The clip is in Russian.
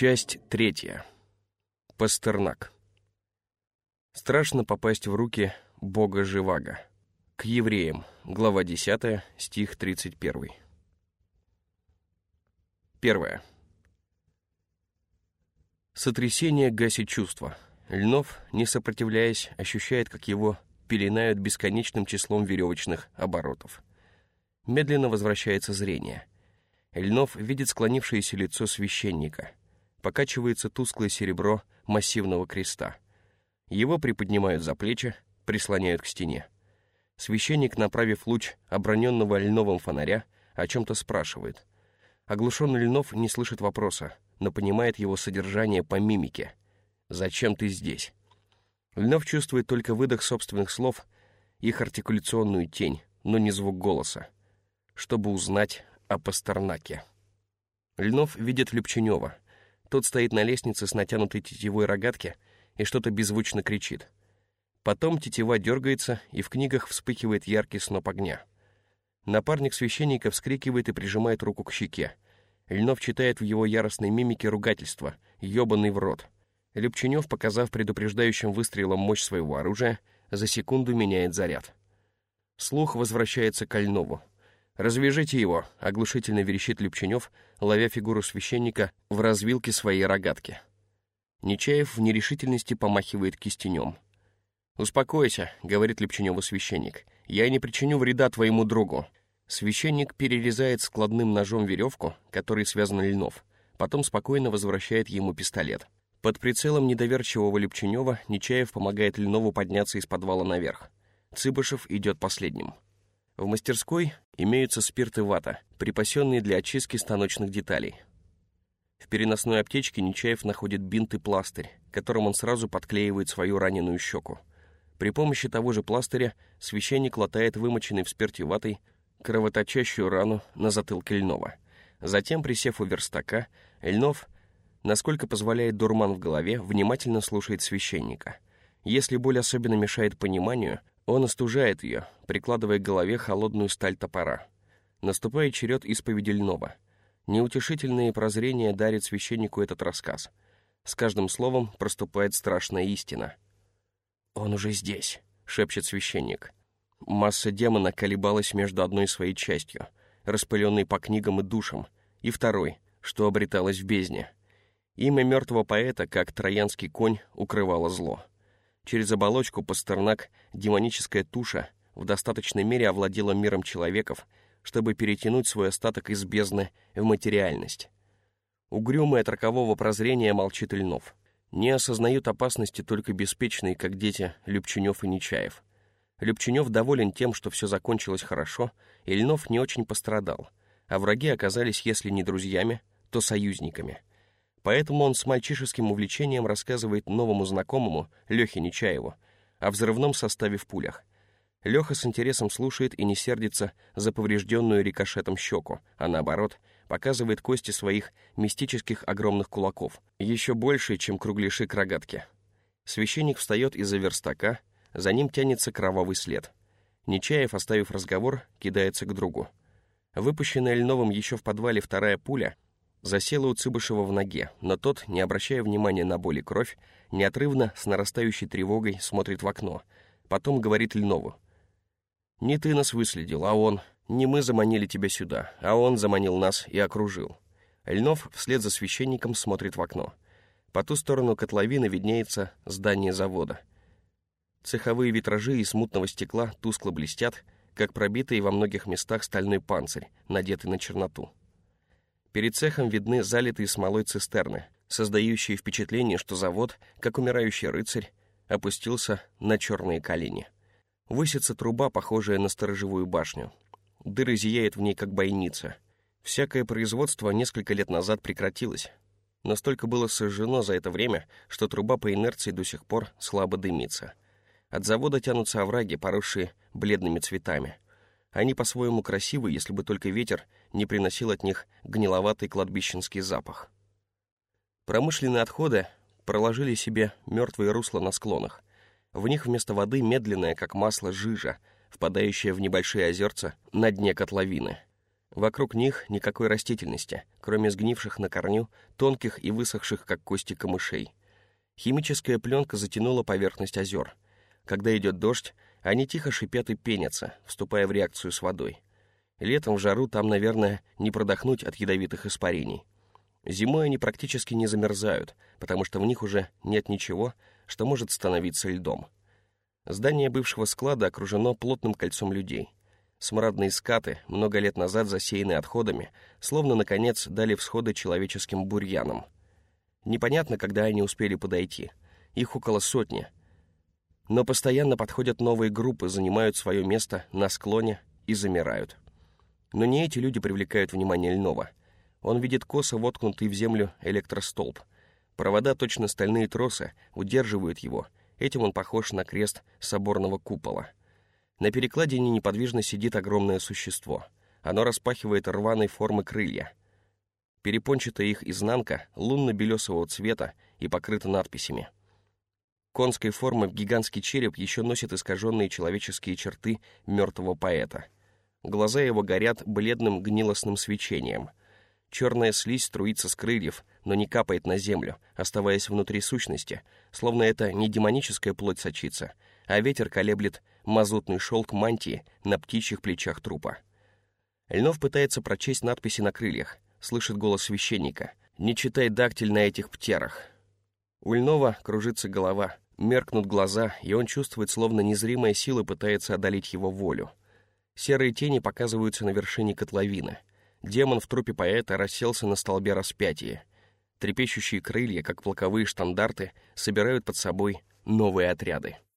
Часть третья. Пастернак. Страшно попасть в руки Бога Живаго. К евреям. Глава 10, стих 31. Первое. Сотрясение гасит чувства. Льнов, не сопротивляясь, ощущает, как его пеленают бесконечным числом веревочных оборотов. Медленно возвращается зрение. Льнов видит склонившееся лицо священника. Покачивается тусклое серебро массивного креста. Его приподнимают за плечи, прислоняют к стене. Священник, направив луч оброненного льновым фонаря, о чем-то спрашивает. Оглушенный Льнов не слышит вопроса, но понимает его содержание по мимике. «Зачем ты здесь?» Льнов чувствует только выдох собственных слов, их артикуляционную тень, но не звук голоса, чтобы узнать о Пастернаке. Льнов видит Любченева. Тот стоит на лестнице с натянутой тетивой рогатки и что-то беззвучно кричит. Потом тетива дергается, и в книгах вспыхивает яркий сноп огня. Напарник священника вскрикивает и прижимает руку к щеке. Льнов читает в его яростной мимике ругательство «ёбаный в рот». Любченев, показав предупреждающим выстрелом мощь своего оружия, за секунду меняет заряд. Слух возвращается к Льнову. «Развяжите его!» — оглушительно верещит Любченев, ловя фигуру священника в развилке своей рогатки. Нечаев в нерешительности помахивает кистенем. «Успокойся», — говорит Любченеву священник. «Я не причиню вреда твоему другу». Священник перерезает складным ножом веревку, которой связан Льнов, потом спокойно возвращает ему пистолет. Под прицелом недоверчивого Любченева Нечаев помогает Льнову подняться из подвала наверх. Цыбышев идет последним. В мастерской имеются спирт и вата, припасенные для очистки станочных деталей. В переносной аптечке Нечаев находит бинт и пластырь, которым он сразу подклеивает свою раненую щеку. При помощи того же пластыря священник латает вымоченный в спирте ватой кровоточащую рану на затылке Льнова. Затем, присев у верстака, Льнов, насколько позволяет дурман в голове, внимательно слушает священника. Если боль особенно мешает пониманию, он остужает ее, прикладывая к голове холодную сталь топора. Наступает черед исповеди Льнова. Неутешительные прозрения дарит священнику этот рассказ. С каждым словом проступает страшная истина. «Он уже здесь», — шепчет священник. Масса демона колебалась между одной своей частью, распыленной по книгам и душам, и второй, что обреталось в бездне. Имя мертвого поэта, как троянский конь, укрывало зло. Через оболочку Пастернак, демоническая туша, в достаточной мере овладела миром человеков, чтобы перетянуть свой остаток из бездны в материальность. Угрюмое от рокового прозрения молчит Ильнов. Не осознают опасности только беспечные, как дети, Любченев и Нечаев. Любченев доволен тем, что все закончилось хорошо, и Ильнов не очень пострадал, а враги оказались, если не друзьями, то союзниками — Поэтому он с мальчишеским увлечением рассказывает новому знакомому, Лехе Нечаеву, о взрывном составе в пулях. Леха с интересом слушает и не сердится за поврежденную рикошетом щеку, а наоборот, показывает кости своих мистических огромных кулаков, еще больше, чем кругляши к рогатке. Священник встает из-за верстака, за ним тянется кровавый след. Нечаев, оставив разговор, кидается к другу. Выпущенная Льновым еще в подвале вторая пуля — засела у Цыбышева в ноге, но тот, не обращая внимания на боль и кровь, неотрывно, с нарастающей тревогой, смотрит в окно. Потом говорит Льнову. «Не ты нас выследил, а он. Не мы заманили тебя сюда, а он заманил нас и окружил». Льнов вслед за священником смотрит в окно. По ту сторону котловины виднеется здание завода. Цеховые витражи из мутного стекла тускло блестят, как пробитый во многих местах стальной панцирь, надетый на черноту. Перед цехом видны залитые смолой цистерны, создающие впечатление, что завод, как умирающий рыцарь, опустился на черные колени. Высится труба, похожая на сторожевую башню. Дыры зияет в ней, как бойница. Всякое производство несколько лет назад прекратилось. Настолько было сожжено за это время, что труба по инерции до сих пор слабо дымится. От завода тянутся овраги, поросшие бледными цветами — они по-своему красивы, если бы только ветер не приносил от них гниловатый кладбищенский запах. Промышленные отходы проложили себе мертвые русла на склонах. В них вместо воды медленная, как масло, жижа, впадающая в небольшие озерца на дне котловины. Вокруг них никакой растительности, кроме сгнивших на корню, тонких и высохших, как кости камышей. Химическая пленка затянула поверхность озер. Когда идет дождь, они тихо шипят и пенятся, вступая в реакцию с водой. Летом в жару там, наверное, не продохнуть от ядовитых испарений. Зимой они практически не замерзают, потому что в них уже нет ничего, что может становиться льдом. Здание бывшего склада окружено плотным кольцом людей. Смрадные скаты, много лет назад засеянные отходами, словно, наконец, дали всходы человеческим бурьянам. Непонятно, когда они успели подойти. Их около сотни. Но постоянно подходят новые группы, занимают свое место на склоне и замирают. Но не эти люди привлекают внимание Льнова. Он видит косо воткнутый в землю электростолб. Провода, точно стальные тросы, удерживают его — Этим он похож на крест соборного купола. На перекладине неподвижно сидит огромное существо. Оно распахивает рваной формы крылья. Перепончатая их изнанка лунно-белесового цвета и покрыта надписями. Конской формы гигантский череп еще носит искаженные человеческие черты мертвого поэта. Глаза его горят бледным гнилостным свечением. Черная слизь струится с крыльев, но не капает на землю, оставаясь внутри сущности, словно это не демоническая плоть сочится, а ветер колеблет мазутный шелк мантии на птичьих плечах трупа. Льнов пытается прочесть надписи на крыльях, слышит голос священника. «Не читай дактиль на этих птерах». У Льнова кружится голова, меркнут глаза, и он чувствует, словно незримая сила пытается одолеть его волю. Серые тени показываются на вершине котловины — Демон в трупе поэта расселся на столбе распятия. Трепещущие крылья, как полковые штандарты, собирают под собой новые отряды.